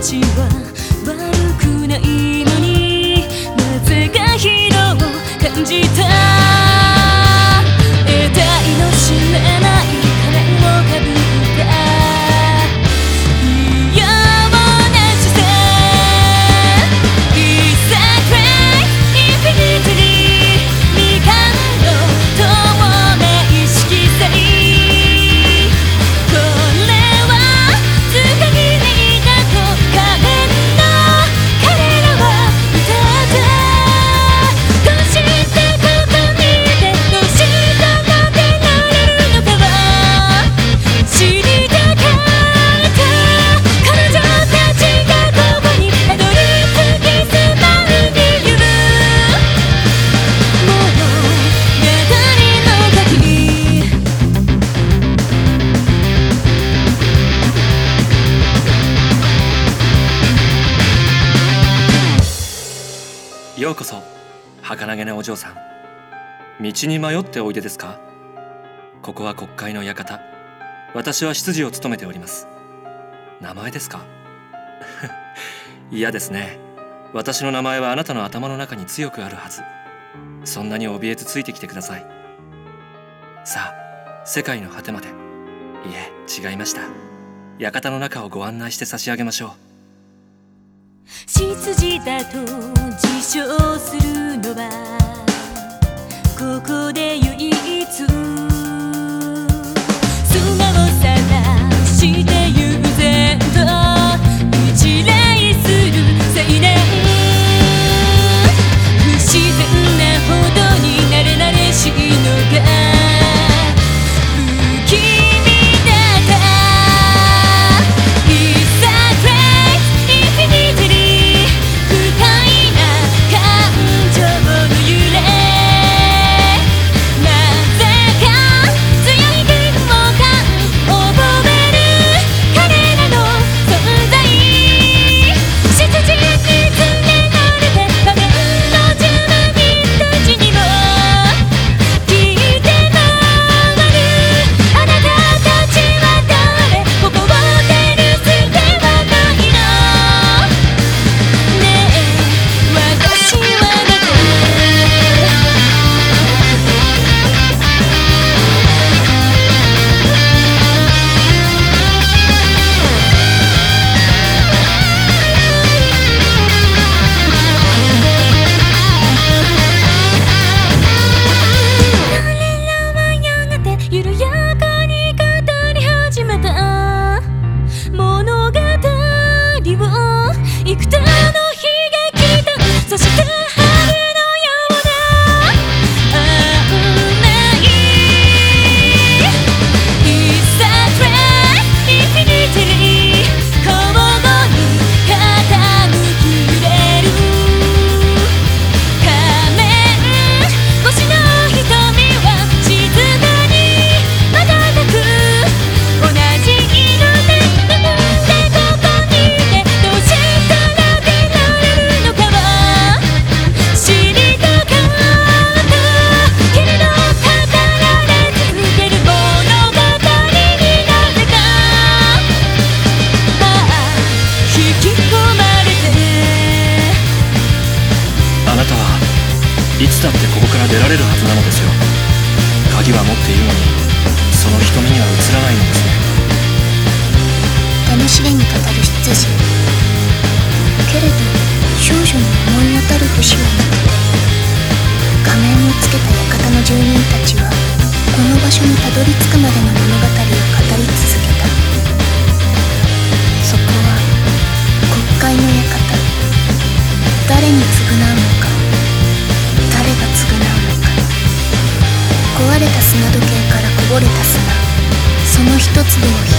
ちは悪くないのになぜか疲労を感じた。ようこそ儚げなお嬢さん。道に迷っておいでですか？ここは国会の館。私は執事を務めております。名前ですか？嫌ですね。私の名前はあなたの頭の中に強くあるはず。そんなに怯えずついてきてください。さあ世界の果てまで。いえ違いました。館の中をご案内して差し上げましょう。執事だと自称するのはここで唯一いつだってここから出られるはずなのですよ。鍵は持っているのにその瞳には映らないのですね。試しれに語る執事けれど少女に思い当たる節はなく仮面をつけた館の住人たちはこの場所にたどり着くまでの物語を語り続けた。そこは国会の館。誰に償うの砂時計からこぼれた砂。その一粒を拾